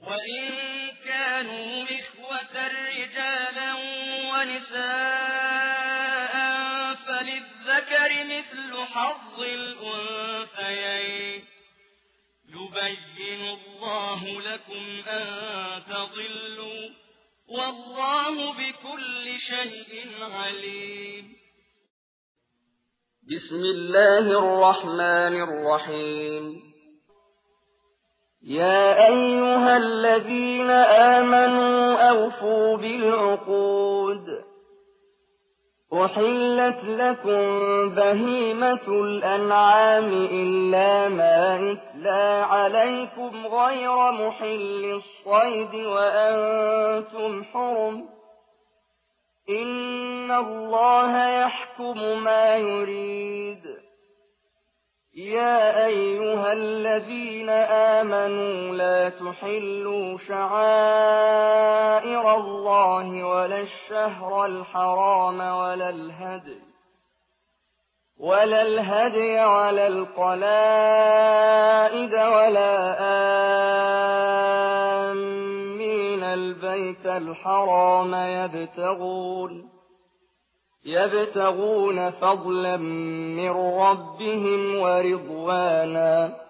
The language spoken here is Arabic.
وإن كانوا إخوة رجالا ونساء فللذكر مثل حظ الأنثيين يبين الله لكم أن تضلوا والله بكل شيء عليم بسم الله الرحمن الرحيم يا أيها الذين آمنوا أوفوا بالعقود. أحلت لكم بهيمة الأنعام إلا ما نتلى عليكم غير محل الصيد وأنتم حرم. إن الله يحكم ما يريد. يا أيها الذين آمنوا لا تحلوا شعائر الله ولا الشهر الحرام ولا الهدي ولا الهدي ولا القلائد ولا آمين البيت الحرام يبتغون يبتغون فضلا من ربهم ورضوانا